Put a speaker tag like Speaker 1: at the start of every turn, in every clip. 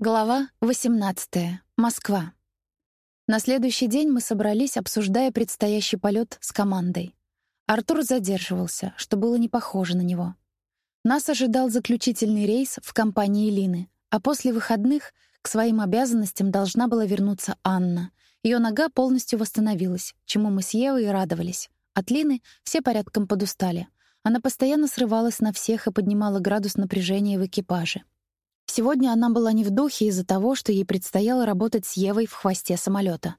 Speaker 1: Глава 18. Москва. На следующий день мы собрались, обсуждая предстоящий полет с командой. Артур задерживался, что было не похоже на него. Нас ожидал заключительный рейс в компании Лины, а после выходных к своим обязанностям должна была вернуться Анна. Ее нога полностью восстановилась, чему мы с Евой радовались. От Лины все порядком подустали. Она постоянно срывалась на всех и поднимала градус напряжения в экипаже. Сегодня она была не в духе из-за того, что ей предстояло работать с Евой в хвосте самолета.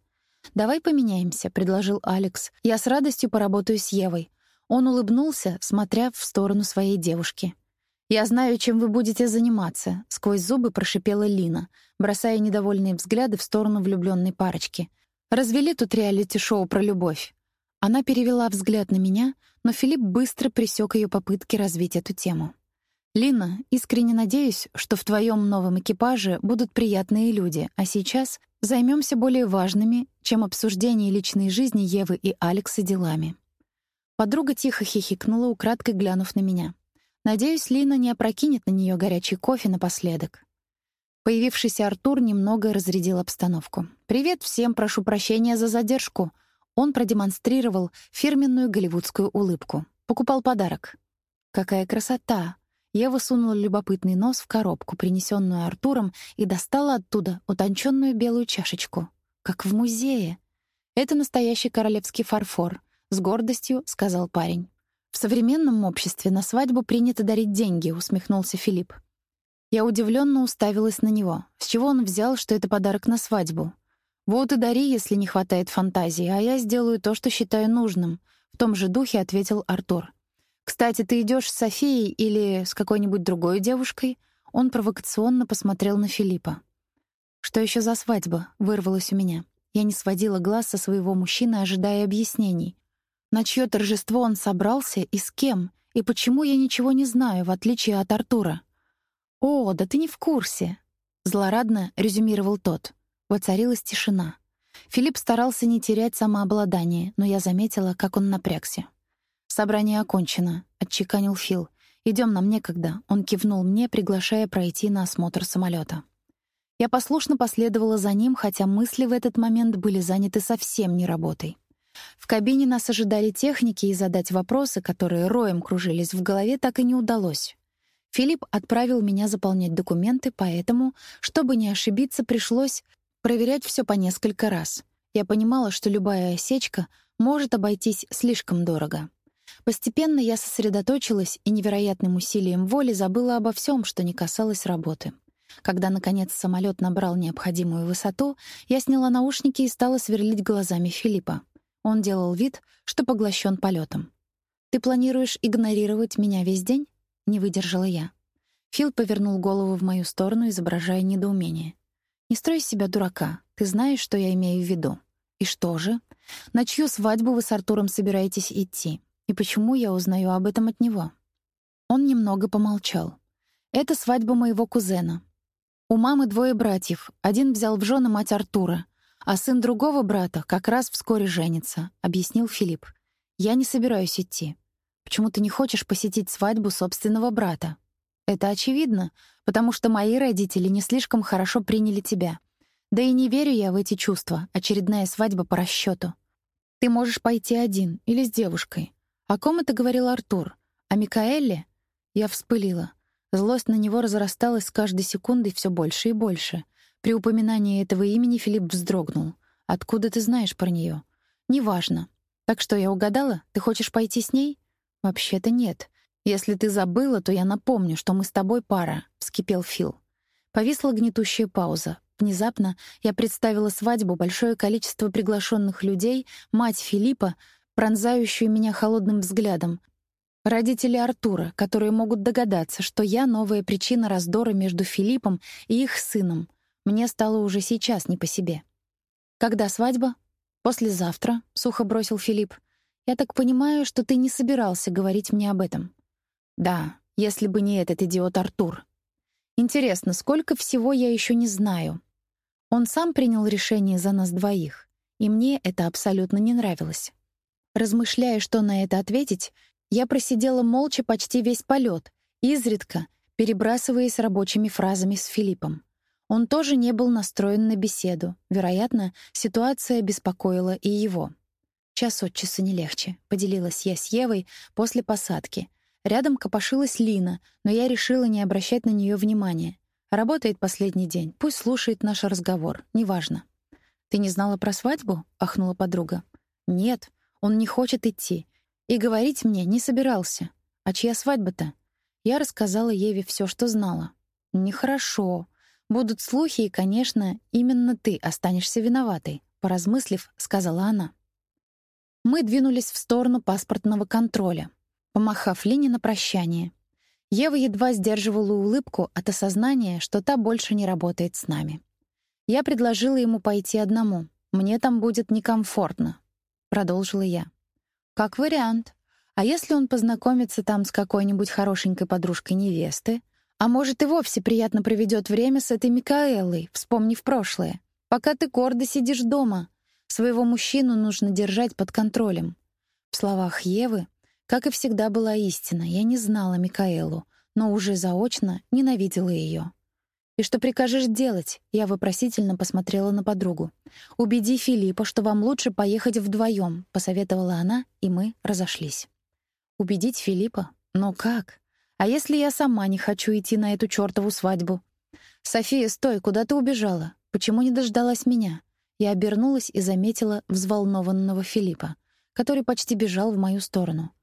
Speaker 1: «Давай поменяемся», — предложил Алекс. «Я с радостью поработаю с Евой». Он улыбнулся, смотря в сторону своей девушки. «Я знаю, чем вы будете заниматься», — сквозь зубы прошипела Лина, бросая недовольные взгляды в сторону влюбленной парочки. «Развели тут реалити-шоу про любовь». Она перевела взгляд на меня, но Филипп быстро пресек ее попытки развить эту тему. Лина, искренне надеюсь, что в твоем новом экипаже будут приятные люди, а сейчас займемся более важными, чем обсуждение личной жизни Евы и Алекса делами. Подруга тихо хихикнула, украдкой глянув на меня. Надеюсь, Лина не опрокинет на нее горячий кофе напоследок. Появившийся Артур немного разрядил обстановку. «Привет всем, прошу прощения за задержку». Он продемонстрировал фирменную голливудскую улыбку. Покупал подарок. «Какая красота!» Ева сунула любопытный нос в коробку, принесенную Артуром, и достала оттуда утонченную белую чашечку. Как в музее. «Это настоящий королевский фарфор», — с гордостью сказал парень. «В современном обществе на свадьбу принято дарить деньги», — усмехнулся Филипп. Я удивленно уставилась на него. С чего он взял, что это подарок на свадьбу? «Вот и дари, если не хватает фантазии, а я сделаю то, что считаю нужным», — в том же духе ответил Артур. «Кстати, ты идешь с Софией или с какой-нибудь другой девушкой?» Он провокационно посмотрел на Филиппа. «Что еще за свадьба?» — вырвалось у меня. Я не сводила глаз со своего мужчины, ожидая объяснений. На чье торжество он собрался и с кем? И почему я ничего не знаю, в отличие от Артура? «О, да ты не в курсе!» — злорадно резюмировал тот. Воцарилась тишина. Филипп старался не терять самообладание, но я заметила, как он напрягся. «Собрание окончено», — отчеканил Фил. «Идем нам некогда». Он кивнул мне, приглашая пройти на осмотр самолета. Я послушно последовала за ним, хотя мысли в этот момент были заняты совсем не работой. В кабине нас ожидали техники, и задать вопросы, которые роем кружились в голове, так и не удалось. Филипп отправил меня заполнять документы, поэтому, чтобы не ошибиться, пришлось проверять все по несколько раз. Я понимала, что любая осечка может обойтись слишком дорого. Постепенно я сосредоточилась и невероятным усилием воли забыла обо всем, что не касалось работы. Когда, наконец, самолет набрал необходимую высоту, я сняла наушники и стала сверлить глазами Филиппа. Он делал вид, что поглощен полетом. «Ты планируешь игнорировать меня весь день?» — не выдержала я. Фил повернул голову в мою сторону, изображая недоумение. «Не строй из себя дурака. Ты знаешь, что я имею в виду». «И что же? На чью свадьбу вы с Артуром собираетесь идти? И почему я узнаю об этом от него? Он немного помолчал. Это свадьба моего кузена. У мамы двое братьев. Один взял в жены мать Артура, а сын другого брата как раз вскоре женится, объяснил Филипп. Я не собираюсь идти. Почему ты не хочешь посетить свадьбу собственного брата? Это очевидно, потому что мои родители не слишком хорошо приняли тебя. Да и не верю я в эти чувства. Очередная свадьба по расчету. Ты можешь пойти один или с девушкой. О ком это говорил Артур? О Микаэле? Я вспылила. Злость на него разрасталась с каждой секундой все больше и больше. При упоминании этого имени Филипп вздрогнул. «Откуда ты знаешь про нее?» «Неважно. Так что, я угадала? Ты хочешь пойти с ней?» «Вообще-то нет. Если ты забыла, то я напомню, что мы с тобой пара», — вскипел Фил. Повисла гнетущая пауза. Внезапно я представила свадьбу, большое количество приглашенных людей, мать Филиппа, пронзающую меня холодным взглядом. Родители Артура, которые могут догадаться, что я — новая причина раздора между Филиппом и их сыном. Мне стало уже сейчас не по себе. «Когда свадьба?» «Послезавтра», — сухо бросил Филипп. «Я так понимаю, что ты не собирался говорить мне об этом». «Да, если бы не этот идиот Артур». «Интересно, сколько всего я еще не знаю?» Он сам принял решение за нас двоих, и мне это абсолютно не нравилось. Размышляя, что на это ответить, я просидела молча почти весь полет, изредка перебрасываясь рабочими фразами с Филиппом. Он тоже не был настроен на беседу. Вероятно, ситуация беспокоила и его. Час от часу не легче, поделилась я с Евой после посадки. Рядом копошилась Лина, но я решила не обращать на нее внимания. Работает последний день, пусть слушает наш разговор, неважно. Ты не знала про свадьбу? ахнула подруга. Нет, он не хочет идти. И говорить мне не собирался. А чья свадьба-то? Я рассказала Еве все, что знала. Нехорошо. Будут слухи, и, конечно, именно ты останешься виноватой, поразмыслив, сказала она. Мы двинулись в сторону паспортного контроля, помахав Лине на прощание. Ева едва сдерживала улыбку от осознания, что та больше не работает с нами. Я предложила ему пойти одному. Мне там будет некомфортно, продолжила я. Как вариант. А если он познакомится там с какой-нибудь хорошенькой подружкой невесты, а может и вовсе приятно проведет время с этой Микаэлой, вспомнив прошлое. Пока ты гордо сидишь дома, своего мужчину нужно держать под контролем. В словах Евы, как и всегда, была истина. Я не знала Микаэлу, но уже заочно ненавидела ее. «И что прикажешь делать?» Я вопросительно посмотрела на подругу. «Убеди Филиппа, что вам лучше поехать вдвоем», — посоветовала она, и мы разошлись. «Убедить Филиппа? Но как? А если я сама не хочу идти на эту чёртову свадьбу?» «София, стой, куда ты убежала? Почему не дождалась меня?» Я обернулась и заметила взволнованного Филиппа, который почти бежал в мою сторону.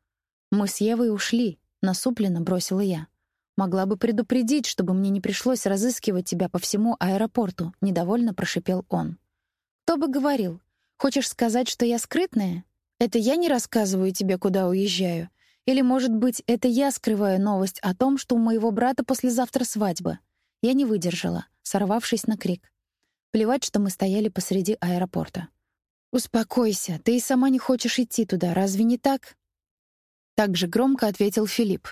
Speaker 1: «Мы с Евой ушли», — насупленно бросила я. Могла бы предупредить, чтобы мне не пришлось разыскивать тебя по всему аэропорту, недовольно прошипел он. Кто бы говорил? Хочешь сказать, что я скрытная? Это я не рассказываю тебе, куда уезжаю. Или, может быть, это я скрываю новость о том, что у моего брата послезавтра свадьба? Я не выдержала, сорвавшись на крик. Плевать, что мы стояли посреди аэропорта. Успокойся, ты и сама не хочешь идти туда, разве не так? Так же громко ответил Филипп.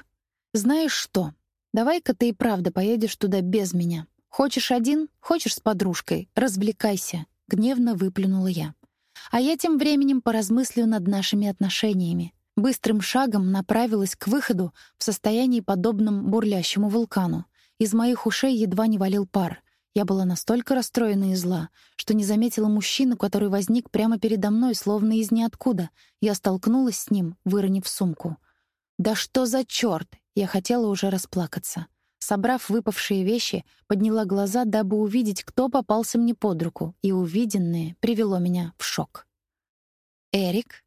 Speaker 1: Знаешь что? Давай-ка ты и правда поедешь туда без меня. Хочешь один, хочешь с подружкой, развлекайся, гневно выплюнула я. А я тем временем поразмыслю над нашими отношениями. Быстрым шагом направилась к выходу в состоянии подобном бурлящему вулкану. Из моих ушей едва не валил пар. Я была настолько расстроена и зла, что не заметила мужчину, который возник прямо передо мной, словно из ниоткуда. Я столкнулась с ним, выронив сумку. «Да что за чёрт!» Я хотела уже расплакаться. Собрав выпавшие вещи, подняла глаза, дабы увидеть, кто попался мне под руку, и увиденное привело меня в шок. «Эрик?»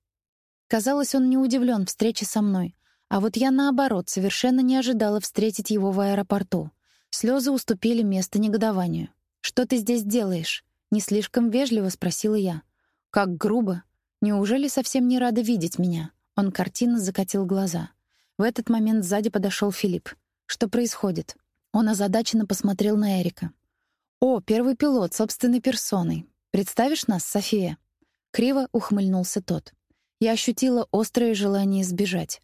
Speaker 1: Казалось, он не удивлен встрече со мной, а вот я, наоборот, совершенно не ожидала встретить его в аэропорту. Слезы уступили место негодованию. «Что ты здесь делаешь?» — не слишком вежливо спросила я. «Как грубо. Неужели совсем не рада видеть меня?» Он картинно закатил глаза. В этот момент сзади подошел Филипп. Что происходит? Он озадаченно посмотрел на Эрика. «О, первый пилот, собственной персоной. Представишь нас, София?» Криво ухмыльнулся тот. Я ощутила острое желание сбежать.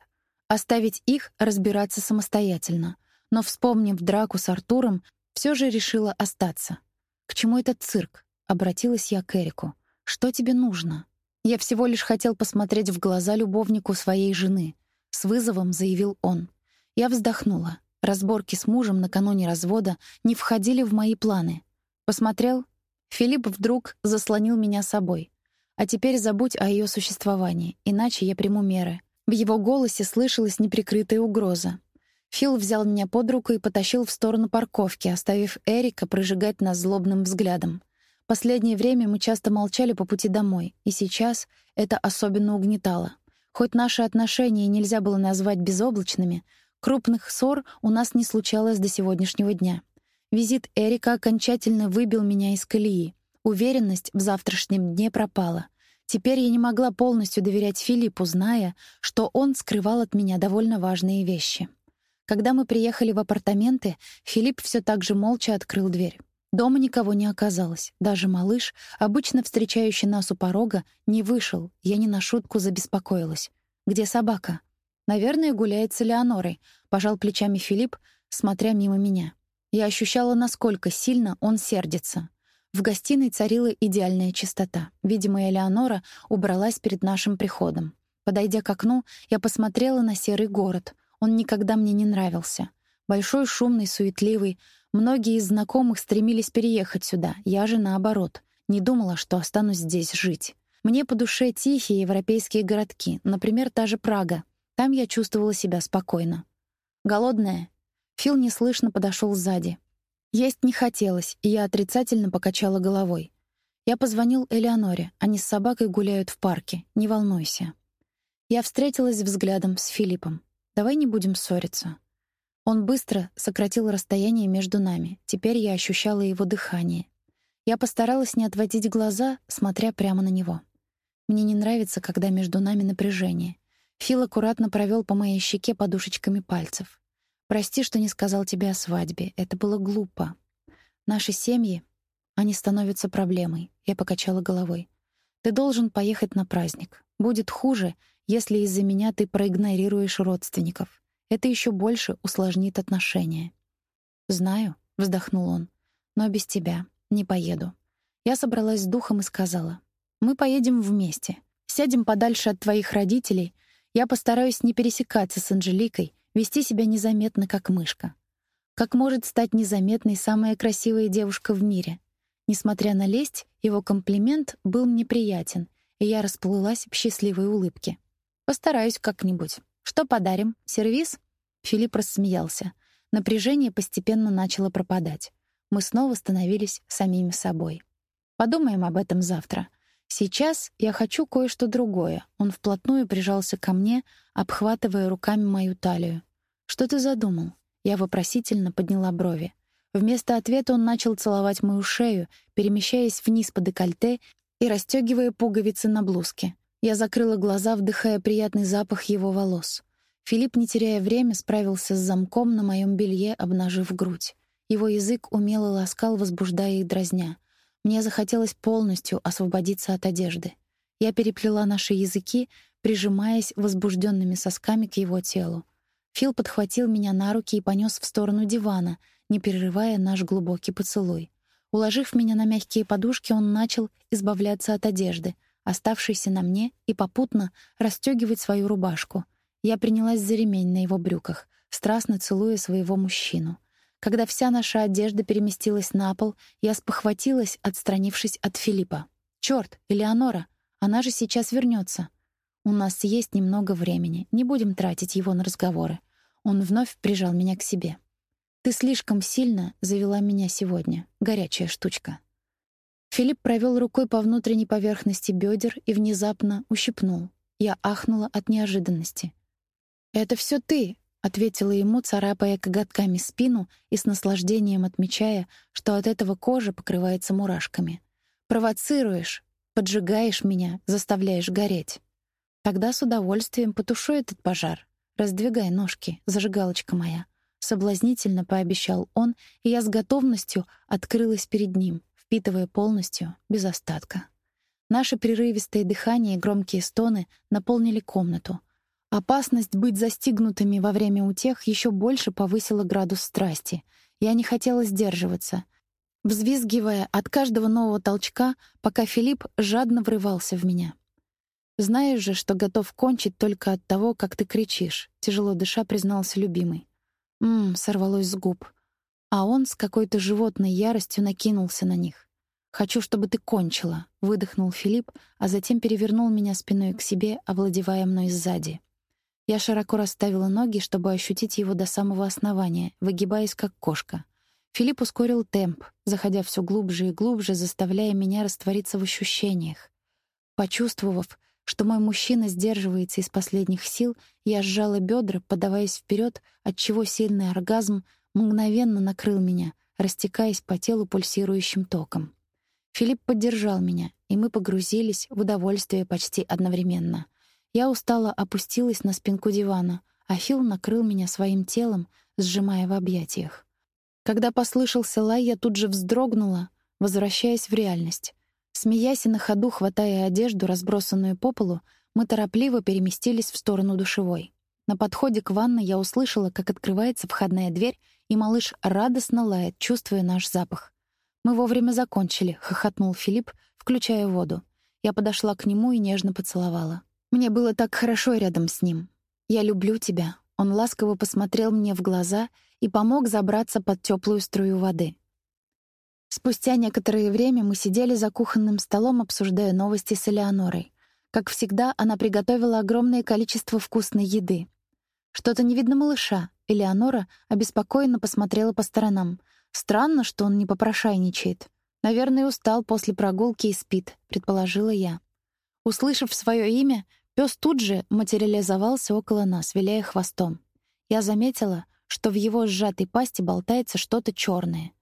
Speaker 1: Оставить их разбираться самостоятельно. Но, вспомнив драку с Артуром, все же решила остаться. «К чему этот цирк?» — обратилась я к Эрику. «Что тебе нужно?» Я всего лишь хотел посмотреть в глаза любовнику своей жены, с вызовом заявил он. Я вздохнула. Разборки с мужем накануне развода не входили в мои планы. Посмотрел? Филипп вдруг заслонил меня собой. А теперь забудь о ее существовании, иначе я приму меры. В его голосе слышалась неприкрытая угроза. Фил взял меня под руку и потащил в сторону парковки, оставив Эрика прожигать нас злобным взглядом. Последнее время мы часто молчали по пути домой, и сейчас это особенно угнетало. Хоть наши отношения нельзя было назвать безоблачными, крупных ссор у нас не случалось до сегодняшнего дня. Визит Эрика окончательно выбил меня из колеи. Уверенность в завтрашнем дне пропала. Теперь я не могла полностью доверять Филиппу, зная, что он скрывал от меня довольно важные вещи. Когда мы приехали в апартаменты, Филипп все так же молча открыл дверь. Дома никого не оказалось. Даже малыш, обычно встречающий нас у порога, не вышел. Я не на шутку забеспокоилась. «Где собака?» «Наверное, гуляет с Элеонорой», — пожал плечами Филипп, смотря мимо меня. Я ощущала, насколько сильно он сердится. В гостиной царила идеальная чистота. Видимо, Элеонора убралась перед нашим приходом. Подойдя к окну, я посмотрела на серый город. Он никогда мне не нравился. Большой, шумный, суетливый, Многие из знакомых стремились переехать сюда, я же наоборот. Не думала, что останусь здесь жить. Мне по душе тихие европейские городки, например, та же Прага. Там я чувствовала себя спокойно. Голодная? Фил неслышно подошел сзади. Есть не хотелось, и я отрицательно покачала головой. Я позвонил Элеоноре. Они с собакой гуляют в парке. Не волнуйся. Я встретилась взглядом с Филиппом. Давай не будем ссориться. Он быстро сократил расстояние между нами. Теперь я ощущала его дыхание. Я постаралась не отводить глаза, смотря прямо на него. Мне не нравится, когда между нами напряжение. Фил аккуратно провел по моей щеке подушечками пальцев. Прости, что не сказал тебе о свадьбе. Это было глупо. Наши семьи, они становятся проблемой. Я покачала головой. Ты должен поехать на праздник. Будет хуже, если из-за меня ты проигнорируешь родственников. Это еще больше усложнит отношения. Знаю, вздохнул он. Но без тебя не поеду. Я собралась с духом и сказала: "Мы поедем вместе. Сядем подальше от твоих родителей. Я постараюсь не пересекаться с Анжеликой, вести себя незаметно, как мышка. Как может стать незаметной самая красивая девушка в мире? Несмотря на лесть, его комплимент был мне приятен, и я расплылась в счастливой улыбке. Постараюсь как-нибудь. Что подарим? Сервис? Филипп рассмеялся. Напряжение постепенно начало пропадать. Мы снова становились самими собой. Подумаем об этом завтра. Сейчас я хочу кое-что другое. Он вплотную прижался ко мне, обхватывая руками мою талию. Что ты задумал? Я вопросительно подняла брови. Вместо ответа он начал целовать мою шею, перемещаясь вниз по декольте и расстегивая пуговицы на блузке. Я закрыла глаза, вдыхая приятный запах его волос. Филипп, не теряя время, справился с замком на моем белье, обнажив грудь. Его язык умело ласкал, возбуждая и дразня. Мне захотелось полностью освободиться от одежды. Я переплела наши языки, прижимаясь возбужденными сосками к его телу. Фил подхватил меня на руки и понес в сторону дивана, не прерывая наш глубокий поцелуй. Уложив меня на мягкие подушки, он начал избавляться от одежды, оставшейся на мне, и попутно расстегивать свою рубашку — я принялась за ремень на его брюках, страстно целуя своего мужчину. Когда вся наша одежда переместилась на пол, я спохватилась, отстранившись от Филиппа. «Чёрт, Элеонора! Она же сейчас вернётся. У нас есть немного времени, не будем тратить его на разговоры». Он вновь прижал меня к себе. «Ты слишком сильно завела меня сегодня, горячая штучка». Филипп провёл рукой по внутренней поверхности бёдер и внезапно ущипнул. Я ахнула от неожиданности. «Это все ты», — ответила ему, царапая коготками спину и с наслаждением отмечая, что от этого кожа покрывается мурашками. «Провоцируешь, поджигаешь меня, заставляешь гореть. Тогда с удовольствием потушу этот пожар. Раздвигай ножки, зажигалочка моя». Соблазнительно пообещал он, и я с готовностью открылась перед ним, впитывая полностью, без остатка. Наше прерывистое дыхание и громкие стоны наполнили комнату — Опасность быть застигнутыми во время утех еще больше повысила градус страсти. Я не хотела сдерживаться, взвизгивая от каждого нового толчка, пока Филипп жадно врывался в меня. «Знаешь же, что готов кончить только от того, как ты кричишь», — тяжело дыша признался любимый. «Ммм», — сорвалось с губ. А он с какой-то животной яростью накинулся на них. «Хочу, чтобы ты кончила», — выдохнул Филипп, а затем перевернул меня спиной к себе, овладевая мной сзади. Я широко расставила ноги, чтобы ощутить его до самого основания, выгибаясь как кошка. Филипп ускорил темп, заходя все глубже и глубже, заставляя меня раствориться в ощущениях. Почувствовав, что мой мужчина сдерживается из последних сил, я сжала бедра, подаваясь вперед, отчего сильный оргазм мгновенно накрыл меня, растекаясь по телу пульсирующим током. Филипп поддержал меня, и мы погрузились в удовольствие почти одновременно. Я устало опустилась на спинку дивана, а Фил накрыл меня своим телом, сжимая в объятиях. Когда послышался лай, я тут же вздрогнула, возвращаясь в реальность. Смеясь и на ходу хватая одежду, разбросанную по полу, мы торопливо переместились в сторону душевой. На подходе к ванной я услышала, как открывается входная дверь, и малыш радостно лает, чувствуя наш запах. «Мы вовремя закончили», — хохотнул Филипп, включая воду. Я подошла к нему и нежно поцеловала. Мне было так хорошо рядом с ним. «Я люблю тебя». Он ласково посмотрел мне в глаза, и помог забраться под теплую струю воды. Спустя некоторое время мы сидели за кухонным столом, обсуждая новости с Элеонорой. Как всегда, она приготовила огромное количество вкусной еды. Что-то не видно малыша. Элеонора обеспокоенно посмотрела по сторонам. Странно, что он не попрошайничает. Наверное, устал после прогулки и спит, предположила я. Услышав свое имя, пес тут же материализовался около нас, виляя хвостом. Я заметила, что в его сжатой пасти болтается что-то черное.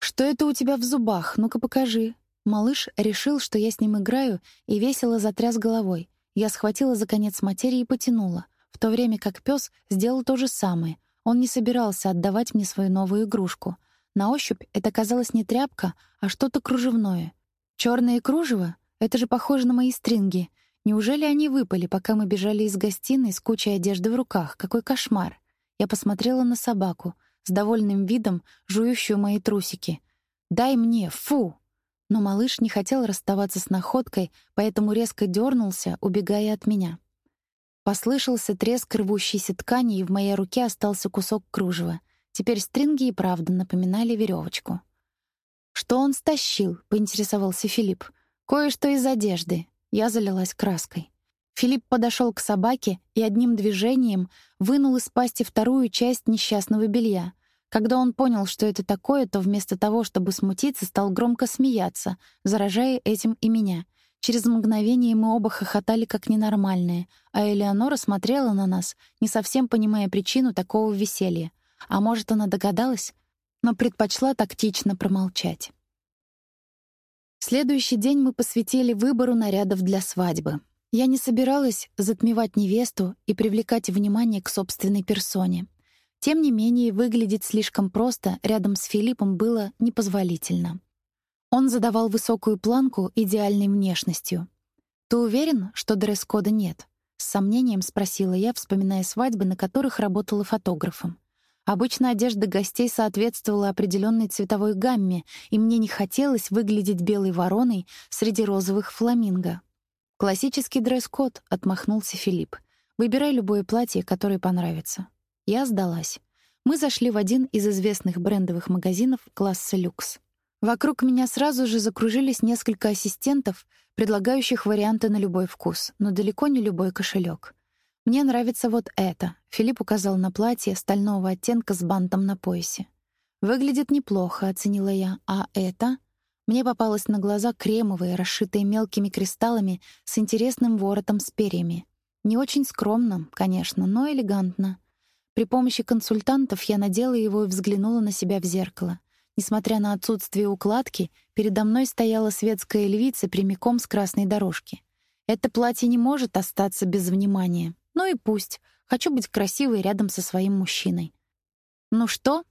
Speaker 1: «Что это у тебя в зубах? Ну-ка покажи». Малыш решил, что я с ним играю, и весело затряс головой. Я схватила за конец материи и потянула, в то время как пес сделал то же самое. Он не собирался отдавать мне свою новую игрушку. На ощупь это казалось не тряпка, а что-то кружевное. Черное кружево? Это же похоже на мои стринги. Неужели они выпали, пока мы бежали из гостиной с кучей одежды в руках? Какой кошмар! Я посмотрела на собаку, с довольным видом жующую мои трусики. «Дай мне! Фу!» Но малыш не хотел расставаться с находкой, поэтому резко дернулся, убегая от меня. Послышался треск рвущейся ткани, и в моей руке остался кусок кружева. Теперь стринги и правда напоминали веревочку. «Что он стащил?» — поинтересовался Филипп. «Кое-что из одежды». Я залилась краской. Филипп подошел к собаке и одним движением вынул из пасти вторую часть несчастного белья. Когда он понял, что это такое, то вместо того, чтобы смутиться, стал громко смеяться, заражая этим и меня. Через мгновение мы оба хохотали как ненормальные, а Элеонора смотрела на нас, не совсем понимая причину такого веселья. А может, она догадалась, но предпочла тактично промолчать. Следующий день мы посвятили выбору нарядов для свадьбы. Я не собиралась затмевать невесту и привлекать внимание к собственной персоне. Тем не менее, выглядеть слишком просто рядом с Филиппом было непозволительно. Он задавал высокую планку идеальной внешностью. «Ты уверен, что дресс-кода нет?» — с сомнением спросила я, вспоминая свадьбы, на которых работала фотографом. Обычно одежда гостей соответствовала определенной цветовой гамме, и мне не хотелось выглядеть белой вороной среди розовых фламинго. «Классический дресс-код», — отмахнулся Филипп. «Выбирай любое платье, которое понравится». Я сдалась. Мы зашли в один из известных брендовых магазинов класса люкс. Вокруг меня сразу же закружились несколько ассистентов, предлагающих варианты на любой вкус, но далеко не любой кошелек. «Мне нравится вот это», — Филипп указал на платье стального оттенка с бантом на поясе. «Выглядит неплохо», — оценила я. «А это?» Мне попалось на глаза кремовое, расшитое мелкими кристаллами с интересным воротом с перьями. Не очень скромно, конечно, но элегантно. При помощи консультантов я надела его и взглянула на себя в зеркало. Несмотря на отсутствие укладки, передо мной стояла светская львица прямиком с красной дорожки. Это платье не может остаться без внимания. Ну и пусть. Хочу быть красивой рядом со своим мужчиной. «Ну что?»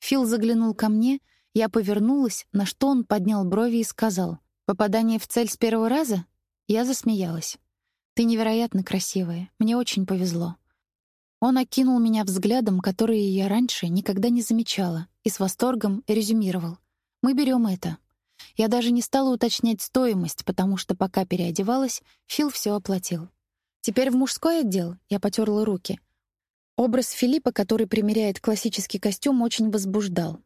Speaker 1: Фил заглянул ко мне — я повернулась, на что он поднял брови и сказал: "Попадание в цель с первого раза?" Я засмеялась. "Ты невероятно красивая. Мне очень повезло". Он окинул меня взглядом, который я раньше никогда не замечала, и с восторгом резюмировал: "Мы берем это". Я даже не стала уточнять стоимость, потому что пока переодевалась, Фил все оплатил. Теперь в мужской отдел я потёрла руки. Образ Филиппа, который примеряет классический костюм, очень возбуждал.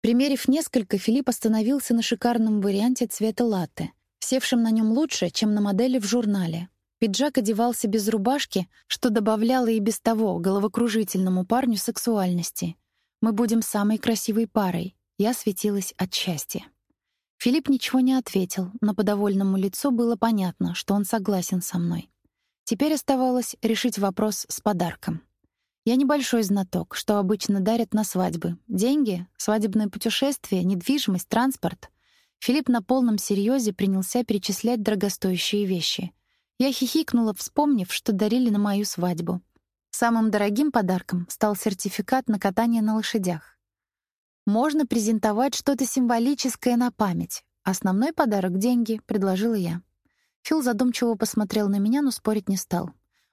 Speaker 1: Примерив несколько, Филипп остановился на шикарном варианте цвета латте, севшем на нем лучше, чем на модели в журнале. Пиджак одевался без рубашки, что добавляло и без того головокружительному парню сексуальности. Мы будем самой красивой парой. Я светилась от счастья. Филипп ничего не ответил, но по довольному лицу было понятно, что он согласен со мной. Теперь оставалось решить вопрос с подарком. Я небольшой знаток, что обычно дарят на свадьбы. Деньги, свадебное путешествие, недвижимость, транспорт. Филипп на полном серьезе принялся перечислять дорогостоящие вещи. Я хихикнула, вспомнив, что дарили на мою свадьбу. Самым дорогим подарком стал сертификат на катание на лошадях. Можно презентовать что-то символическое на память. Основной подарок — деньги, предложила я. Фил задумчиво посмотрел на меня, но спорить не стал.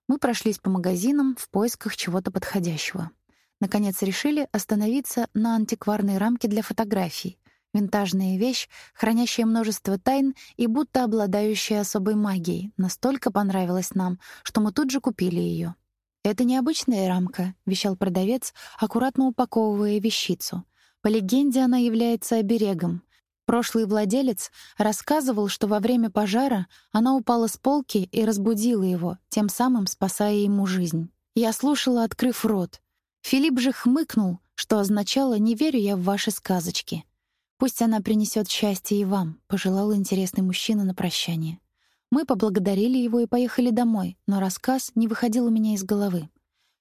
Speaker 1: Мы прошлись по магазинам в поисках чего-то подходящего. Наконец решили остановиться на антикварной рамке для фотографий. Винтажная вещь, хранящая множество тайн и будто обладающая особой магией, настолько понравилась нам, что мы тут же купили ее. «Это необычная рамка», — вещал продавец, аккуратно упаковывая вещицу. По легенде, она является оберегом. Прошлый владелец рассказывал, что во время пожара она упала с полки и разбудила его, тем самым спасая ему жизнь. Я слушала, открыв рот. Филипп же хмыкнул, что означало «не верю я в ваши сказочки». «Пусть она принесет счастье и вам», — пожелал интересный мужчина на прощание. Мы поблагодарили его и поехали домой, но рассказ не выходил у меня из головы.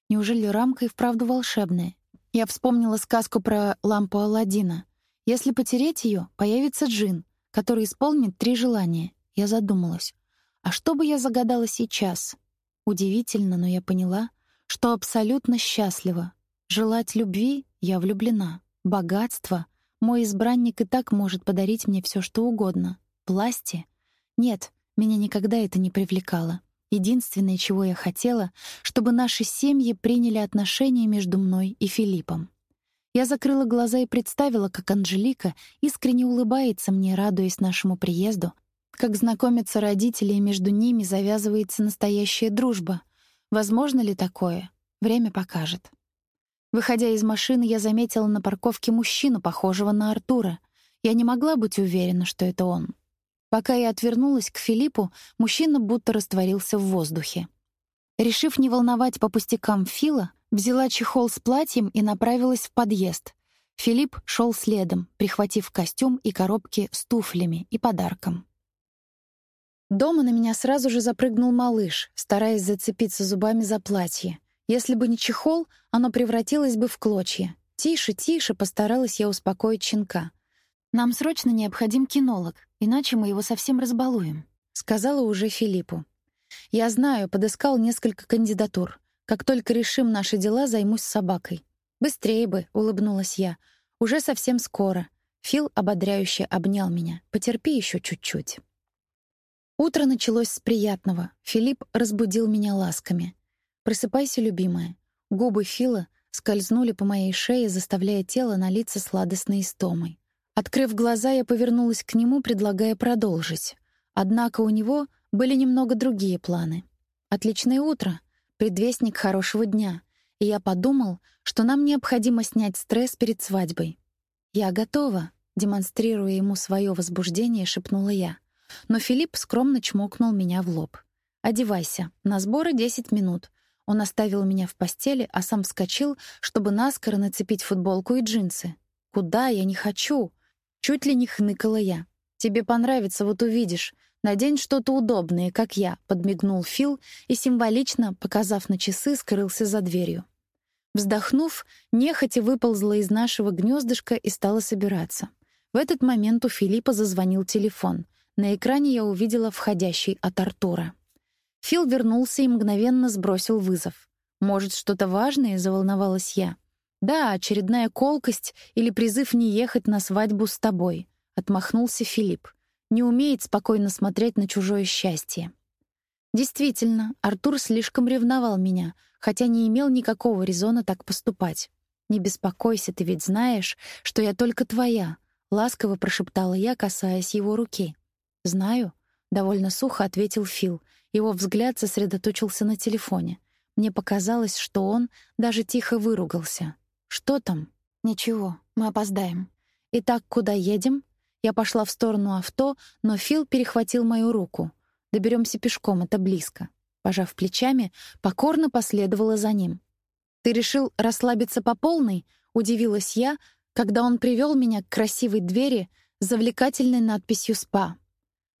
Speaker 1: Неужели рамка и вправду волшебная? Я вспомнила сказку про лампу Аладдина. Если потереть ее, появится джин, который исполнит три желания. Я задумалась. А что бы я загадала сейчас? Удивительно, но я поняла, что абсолютно счастлива. Желать любви — я влюблена. Богатство — мой избранник и так может подарить мне все, что угодно. Власти — нет, меня никогда это не привлекало. Единственное, чего я хотела, чтобы наши семьи приняли отношения между мной и Филиппом. Я закрыла глаза и представила, как Анжелика искренне улыбается мне, радуясь нашему приезду, как знакомятся родители, и между ними завязывается настоящая дружба. Возможно ли такое? Время покажет. Выходя из машины, я заметила на парковке мужчину, похожего на Артура. Я не могла быть уверена, что это он. Пока я отвернулась к Филиппу, мужчина будто растворился в воздухе. Решив не волновать по пустякам Фила, взяла чехол с платьем и направилась в подъезд. Филипп шел следом, прихватив костюм и коробки с туфлями и подарком. Дома на меня сразу же запрыгнул малыш, стараясь зацепиться зубами за платье. Если бы не чехол, оно превратилось бы в клочья. «Тише, тише!» — постаралась я успокоить щенка. «Нам срочно необходим кинолог, иначе мы его совсем разбалуем», — сказала уже Филиппу. «Я знаю, подыскал несколько кандидатур. Как только решим наши дела, займусь собакой». «Быстрее бы», — улыбнулась я. «Уже совсем скоро». Фил ободряюще обнял меня. «Потерпи еще чуть-чуть». Утро началось с приятного. Филипп разбудил меня ласками. «Просыпайся, любимая». Губы Фила скользнули по моей шее, заставляя тело налиться сладостной истомой. Открыв глаза, я повернулась к нему, предлагая продолжить. Однако у него были немного другие планы. Отличное утро, предвестник хорошего дня, и я подумал, что нам необходимо снять стресс перед свадьбой. «Я готова», — демонстрируя ему свое возбуждение, шепнула я. Но Филипп скромно чмокнул меня в лоб. «Одевайся, на сборы 10 минут». Он оставил меня в постели, а сам вскочил, чтобы наскоро нацепить футболку и джинсы. «Куда? Я не хочу!» Чуть ли не хныкала я. «Тебе понравится, вот увидишь. Надень что-то удобное, как я», — подмигнул Фил и, символично, показав на часы, скрылся за дверью. Вздохнув, нехотя выползла из нашего гнездышка и стала собираться. В этот момент у Филиппа зазвонил телефон. На экране я увидела входящий от Артура. Фил вернулся и мгновенно сбросил вызов. «Может, что-то важное?» — заволновалась я. «Да, очередная колкость или призыв не ехать на свадьбу с тобой», — отмахнулся Филипп. «Не умеет спокойно смотреть на чужое счастье». Действительно, Артур слишком ревновал меня, хотя не имел никакого резона так поступать. «Не беспокойся, ты ведь знаешь, что я только твоя», — ласково прошептала я, касаясь его руки. «Знаю», — довольно сухо ответил Фил. Его взгляд сосредоточился на телефоне. Мне показалось, что он даже тихо выругался. «Что там?» «Ничего, мы опоздаем». «Итак, куда едем?» Я пошла в сторону авто, но Фил перехватил мою руку. Доберемся пешком, это близко». Пожав плечами, покорно последовала за ним. «Ты решил расслабиться по полной?» — удивилась я, когда он привел меня к красивой двери с завлекательной надписью «СПА».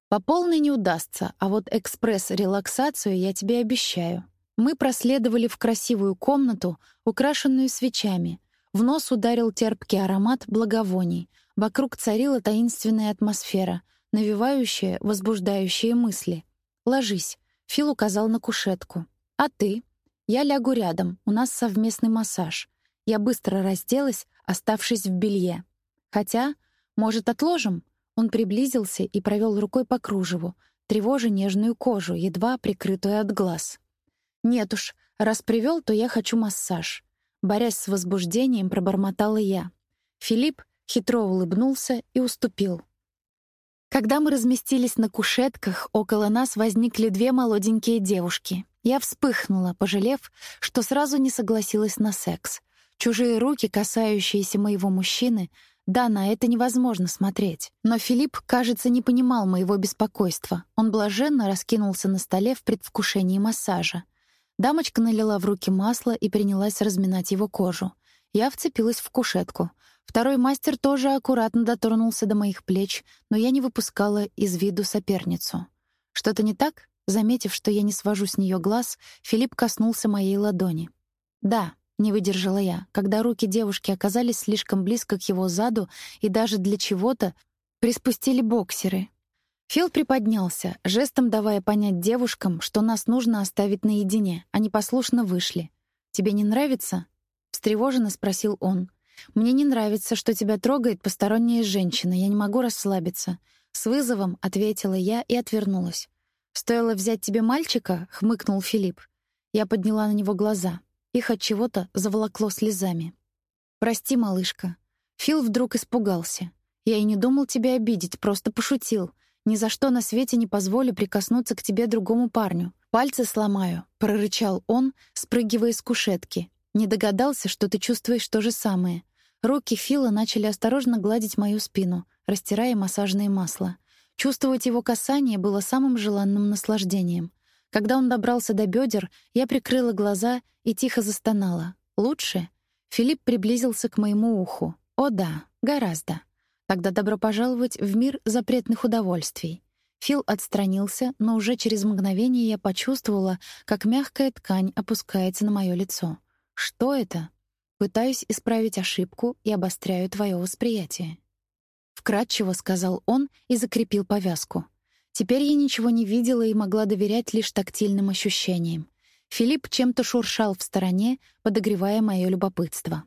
Speaker 1: «По полной не удастся, а вот экспресс-релаксацию я тебе обещаю». Мы проследовали в красивую комнату, украшенную свечами. В нос ударил терпкий аромат благовоний. Вокруг царила таинственная атмосфера, навевающая возбуждающие мысли. «Ложись», — Фил указал на кушетку. «А ты?» «Я лягу рядом, у нас совместный массаж». Я быстро разделась, оставшись в белье. «Хотя, может, отложим?» Он приблизился и провел рукой по кружеву, тревожа нежную кожу, едва прикрытую от глаз. «Нет уж, раз привел, то я хочу массаж». Борясь с возбуждением, пробормотала я. Филипп хитро улыбнулся и уступил. Когда мы разместились на кушетках, около нас возникли две молоденькие девушки. Я вспыхнула, пожалев, что сразу не согласилась на секс. Чужие руки, касающиеся моего мужчины, да, на это невозможно смотреть. Но Филипп, кажется, не понимал моего беспокойства. Он блаженно раскинулся на столе в предвкушении массажа. Дамочка налила в руки масло и принялась разминать его кожу. Я вцепилась в кушетку. Второй мастер тоже аккуратно дотронулся до моих плеч, но я не выпускала из виду соперницу. Что-то не так? Заметив, что я не свожу с нее глаз, Филипп коснулся моей ладони. «Да», не выдержала я, когда руки девушки оказались слишком близко к его заду и даже для чего-то приспустили боксеры. Фил приподнялся, жестом давая понять девушкам, что нас нужно оставить наедине. Они послушно вышли. «Тебе не нравится?» — встревоженно спросил он. «Мне не нравится, что тебя трогает посторонняя женщина. Я не могу расслабиться». С вызовом ответила я и отвернулась. «Стоило взять тебе мальчика?» — хмыкнул Филипп. Я подняла на него глаза. Их от чего-то заволокло слезами. Прости, малышка. Фил вдруг испугался. Я и не думал тебя обидеть, просто пошутил. Ни за что на свете не позволю прикоснуться к тебе другому парню. Пальцы сломаю, прорычал он, спрыгивая с кушетки. Не догадался, что ты чувствуешь то же самое. Руки Фила начали осторожно гладить мою спину, растирая массажное масло. Чувствовать его касание было самым желанным наслаждением. Когда он добрался до бедер, я прикрыла глаза и тихо застонала. «Лучше?» Филипп приблизился к моему уху. «О да, гораздо. Тогда добро пожаловать в мир запретных удовольствий». Фил отстранился, но уже через мгновение я почувствовала, как мягкая ткань опускается на мое лицо. «Что это?» «Пытаюсь исправить ошибку и обостряю твое восприятие». Вкратчиво сказал он и закрепил повязку. Теперь я ничего не видела и могла доверять лишь тактильным ощущениям. Филипп чем-то шуршал в стороне, подогревая мое любопытство.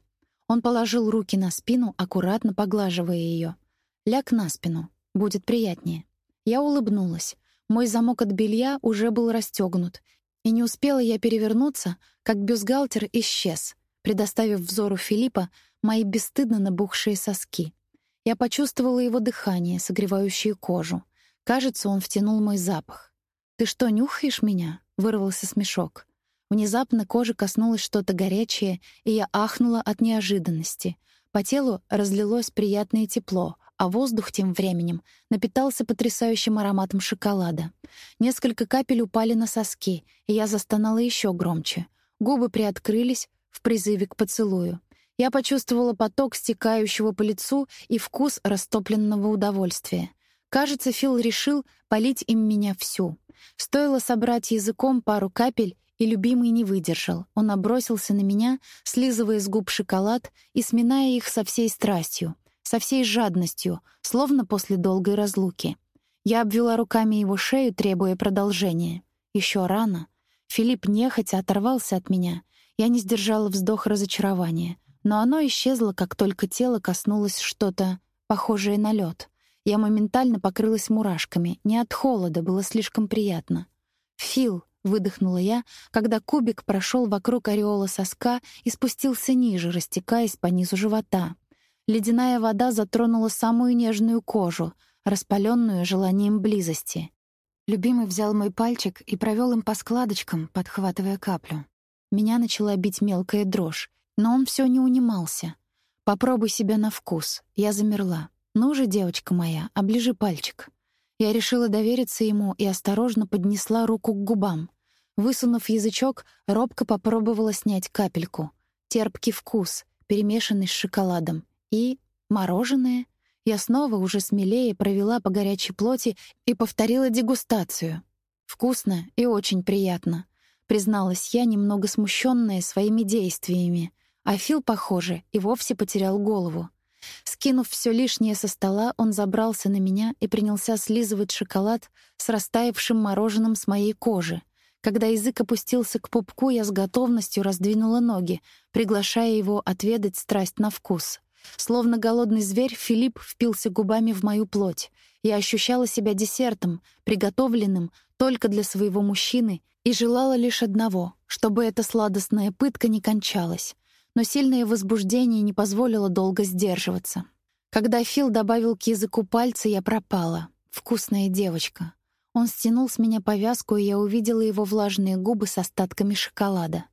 Speaker 1: Он положил руки на спину, аккуратно поглаживая ее. «Ляг на спину. Будет приятнее». Я улыбнулась. Мой замок от белья уже был расстегнут, и не успела я перевернуться, как бюстгальтер исчез, предоставив взору Филиппа мои бесстыдно набухшие соски. Я почувствовала его дыхание, согревающее кожу. Кажется, он втянул мой запах. «Ты что, нюхаешь меня?» — вырвался смешок. Внезапно кожа коснулась что-то горячее, и я ахнула от неожиданности. По телу разлилось приятное тепло, а воздух тем временем напитался потрясающим ароматом шоколада. Несколько капель упали на соски, и я застонала еще громче. Губы приоткрылись в призыве к поцелую. Я почувствовала поток стекающего по лицу и вкус растопленного удовольствия. Кажется, Фил решил полить им меня всю. Стоило собрать языком пару капель, и любимый не выдержал. Он набросился на меня, слизывая с губ шоколад и сминая их со всей страстью, со всей жадностью, словно после долгой разлуки. Я обвела руками его шею, требуя продолжения. Еще рано. Филипп нехотя оторвался от меня. Я не сдержала вздох разочарования, но оно исчезло, как только тело коснулось что-то похожее на лед. Я моментально покрылась мурашками. Не от холода, было слишком приятно. «Фил», — выдохнула я, когда кубик прошел вокруг ореола соска и спустился ниже, растекаясь по низу живота. Ледяная вода затронула самую нежную кожу, распаленную желанием близости. Любимый взял мой пальчик и провел им по складочкам, подхватывая каплю. Меня начала бить мелкая дрожь, но он все не унимался. «Попробуй себя на вкус». Я замерла. «Ну же, девочка моя, оближи пальчик». Я решила довериться ему и осторожно поднесла руку к губам. Высунув язычок, робко попробовала снять капельку. Терпкий вкус, перемешанный с шоколадом. И мороженое. Я снова уже смелее провела по горячей плоти и повторила дегустацию. Вкусно и очень приятно. Призналась я, немного смущенная своими действиями. А Фил, похоже, и вовсе потерял голову. Скинув все лишнее со стола, он забрался на меня и принялся слизывать шоколад с растаявшим мороженым с моей кожи. Когда язык опустился к пупку, я с готовностью раздвинула ноги, приглашая его отведать страсть на вкус. Словно голодный зверь, Филипп впился губами в мою плоть. Я ощущала себя десертом, приготовленным только для своего мужчины, и желала лишь одного — чтобы эта сладостная пытка не кончалась но сильное возбуждение не позволило долго сдерживаться. Когда Фил добавил к языку пальцы, я пропала. Вкусная девочка. Он стянул с меня повязку, и я увидела его влажные губы с остатками шоколада.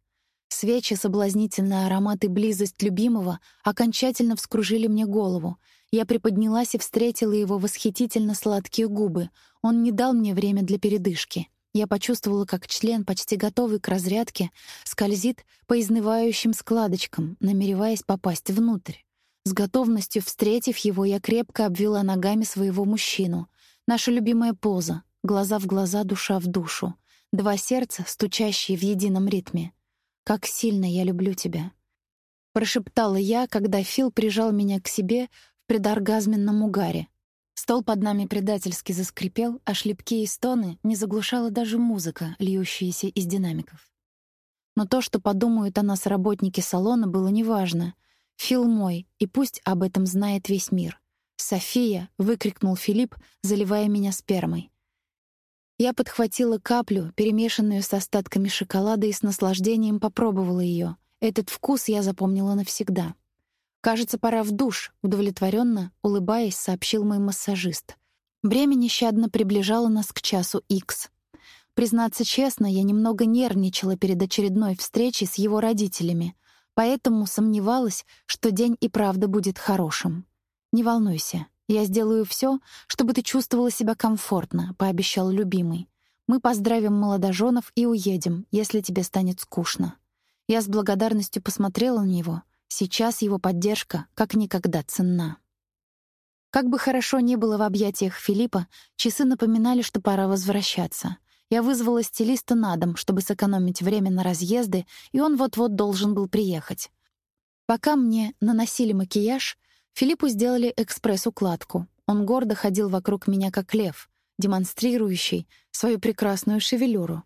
Speaker 1: Свечи, соблазнительный аромат и близость любимого окончательно вскружили мне голову. Я приподнялась и встретила его восхитительно сладкие губы. Он не дал мне время для передышки. Я почувствовала, как член, почти готовый к разрядке, скользит по изнывающим складочкам, намереваясь попасть внутрь. С готовностью встретив его, я крепко обвела ногами своего мужчину. Наша любимая поза, глаза в глаза, душа в душу. Два сердца, стучащие в едином ритме. «Как сильно я люблю тебя!» Прошептала я, когда Фил прижал меня к себе в предоргазменном угаре. Стол под нами предательски заскрипел, а шлепки и стоны не заглушала даже музыка, льющаяся из динамиков. Но то, что подумают о нас работники салона, было неважно. Фил мой, и пусть об этом знает весь мир. «София!» — выкрикнул Филипп, заливая меня спермой. Я подхватила каплю, перемешанную с остатками шоколада, и с наслаждением попробовала ее. Этот вкус я запомнила навсегда. «Кажется, пора в душ», — удовлетворенно, улыбаясь, сообщил мой массажист. Время нещадно приближало нас к часу икс. Признаться честно, я немного нервничала перед очередной встречей с его родителями, поэтому сомневалась, что день и правда будет хорошим. «Не волнуйся, «Я сделаю все, чтобы ты чувствовала себя комфортно», — пообещал любимый. «Мы поздравим молодоженов и уедем, если тебе станет скучно». Я с благодарностью посмотрела на него. Сейчас его поддержка как никогда ценна. Как бы хорошо ни было в объятиях Филиппа, часы напоминали, что пора возвращаться. Я вызвала стилиста на дом, чтобы сэкономить время на разъезды, и он вот-вот должен был приехать. Пока мне наносили макияж, Филиппу сделали экспресс-укладку. Он гордо ходил вокруг меня как лев, демонстрирующий свою прекрасную шевелюру.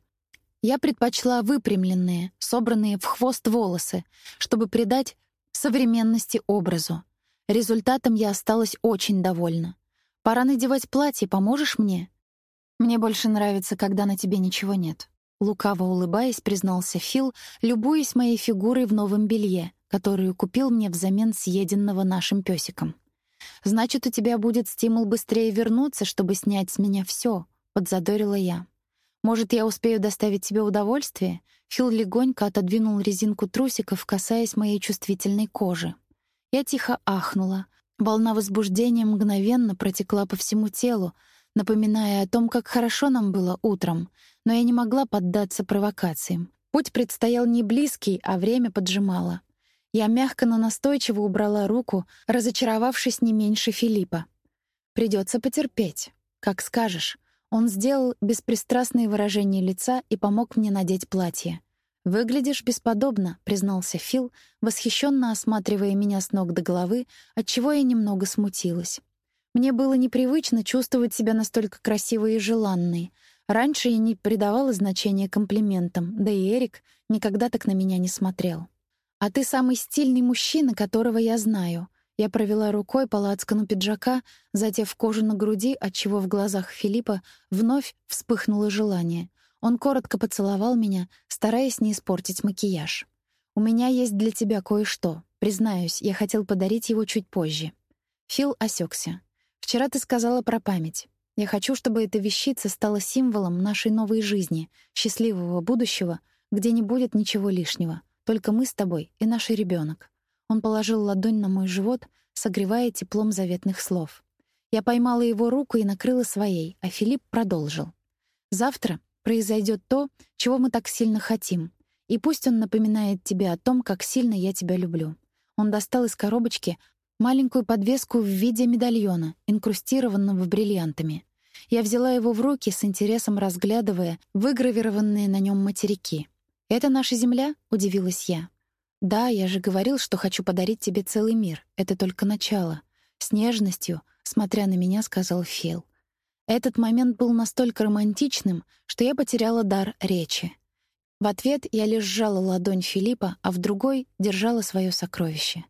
Speaker 1: Я предпочла выпрямленные, собранные в хвост волосы, чтобы придать современности образу. Результатом я осталась очень довольна. Пора надевать платье, поможешь мне? Мне больше нравится, когда на тебе ничего нет. Лукаво улыбаясь, признался Фил, любуясь моей фигурой в новом белье, которую купил мне взамен съеденного нашим песиком. «Значит, у тебя будет стимул быстрее вернуться, чтобы снять с меня все», — подзадорила я. «Может, я успею доставить тебе удовольствие?» Фил легонько отодвинул резинку трусиков, касаясь моей чувствительной кожи. Я тихо ахнула. Волна возбуждения мгновенно протекла по всему телу, напоминая о том, как хорошо нам было утром, но я не могла поддаться провокациям. Путь предстоял не близкий, а время поджимало. Я мягко, но настойчиво убрала руку, разочаровавшись не меньше Филиппа. Придется потерпеть. Как скажешь. Он сделал беспристрастное выражение лица и помог мне надеть платье. «Выглядишь бесподобно», — признался Фил, восхищенно осматривая меня с ног до головы, отчего я немного смутилась. Мне было непривычно чувствовать себя настолько красивой и желанной. Раньше я не придавала значения комплиментам, да и Эрик никогда так на меня не смотрел. «А ты самый стильный мужчина, которого я знаю». Я провела рукой по лацкану пиджака, задев кожу на груди, отчего в глазах Филиппа вновь вспыхнуло желание. Он коротко поцеловал меня, стараясь не испортить макияж. «У меня есть для тебя кое-что. Признаюсь, я хотел подарить его чуть позже». Фил осекся. «Вчера ты сказала про память. Я хочу, чтобы эта вещица стала символом нашей новой жизни, счастливого будущего, где не будет ничего лишнего. Только мы с тобой и наш ребенок. Он положил ладонь на мой живот, согревая теплом заветных слов. Я поймала его руку и накрыла своей, а Филипп продолжил. «Завтра произойдет то, чего мы так сильно хотим. И пусть он напоминает тебе о том, как сильно я тебя люблю». Он достал из коробочки маленькую подвеску в виде медальона, инкрустированного бриллиантами. Я взяла его в руки с интересом разглядывая выгравированные на нем материки. «Это наша земля?» — удивилась я. «Да, я же говорил, что хочу подарить тебе целый мир. Это только начало». С нежностью, смотря на меня, сказал Фил. Этот момент был настолько романтичным, что я потеряла дар речи. В ответ я лишь сжала ладонь Филиппа, а в другой держала свое сокровище.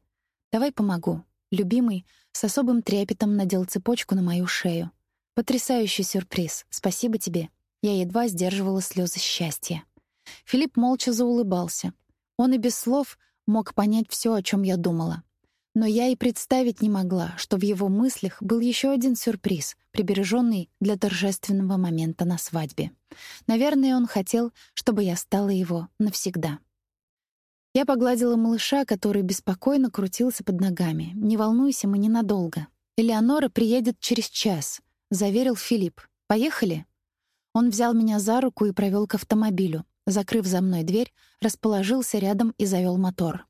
Speaker 1: «Давай помогу». Любимый с особым трепетом надел цепочку на мою шею. «Потрясающий сюрприз. Спасибо тебе». Я едва сдерживала слезы счастья. Филипп молча заулыбался. Он и без слов мог понять все, о чем я думала. Но я и представить не могла, что в его мыслях был еще один сюрприз, прибереженный для торжественного момента на свадьбе. Наверное, он хотел, чтобы я стала его навсегда. Я погладила малыша, который беспокойно крутился под ногами. «Не волнуйся, мы ненадолго. Элеонора приедет через час», — заверил Филипп. «Поехали?» Он взял меня за руку и провел к автомобилю. Закрыв за мной дверь, расположился рядом и завел мотор.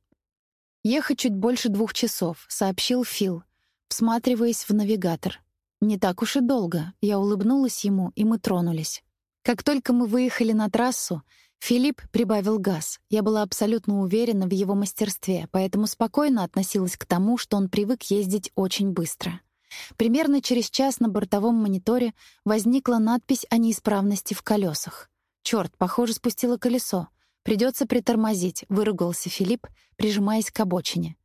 Speaker 1: «Ехать чуть больше двух часов», — сообщил Фил, всматриваясь в навигатор. «Не так уж и долго». Я улыбнулась ему, и мы тронулись. Как только мы выехали на трассу, Филипп прибавил газ. Я была абсолютно уверена в его мастерстве, поэтому спокойно относилась к тому, что он привык ездить очень быстро. Примерно через час на бортовом мониторе возникла надпись о неисправности в колесах. Черт, похоже, спустило колесо. Придется притормозить, выругался Филипп, прижимаясь к обочине.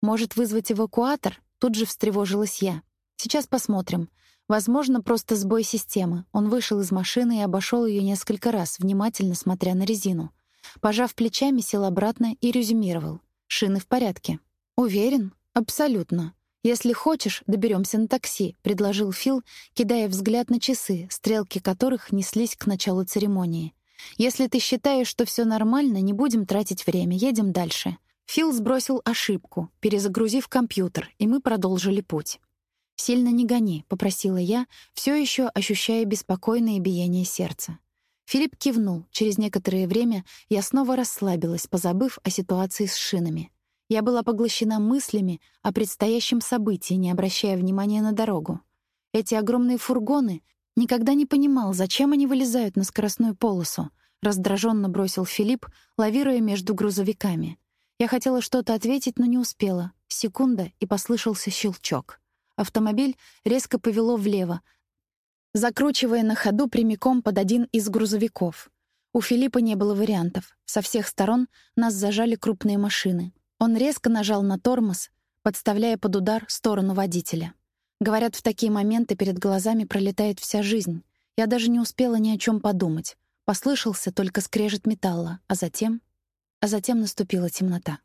Speaker 1: Может, вызвать эвакуатор? Тут же встревожилась я. Сейчас посмотрим. Возможно, просто сбой системы. Он вышел из машины и обошел ее несколько раз, внимательно смотря на резину. Пожав плечами, сел обратно и резюмировал: "Шины в порядке". Уверен? Абсолютно. «Если хочешь, доберемся на такси», — предложил Фил, кидая взгляд на часы, стрелки которых неслись к началу церемонии. «Если ты считаешь, что все нормально, не будем тратить время, едем дальше». Фил сбросил ошибку, перезагрузив компьютер, и мы продолжили путь. «Сильно не гони», — попросила я, все еще ощущая беспокойное биение сердца. Филипп кивнул. Через некоторое время я снова расслабилась, позабыв о ситуации с шинами. Я была поглощена мыслями о предстоящем событии, не обращая внимания на дорогу. Эти огромные фургоны никогда не понимал, зачем они вылезают на скоростную полосу, раздраженно бросил Филипп, лавируя между грузовиками. Я хотела что-то ответить, но не успела. Секунда, и послышался щелчок. Автомобиль резко повело влево, закручивая на ходу прямиком под один из грузовиков. У Филиппа не было вариантов. Со всех сторон нас зажали крупные машины. Он резко нажал на тормоз, подставляя под удар сторону водителя. Говорят, в такие моменты перед глазами пролетает вся жизнь. Я даже не успела ни о чем подумать. Послышался только скрежет металла, а затем... А затем наступила темнота.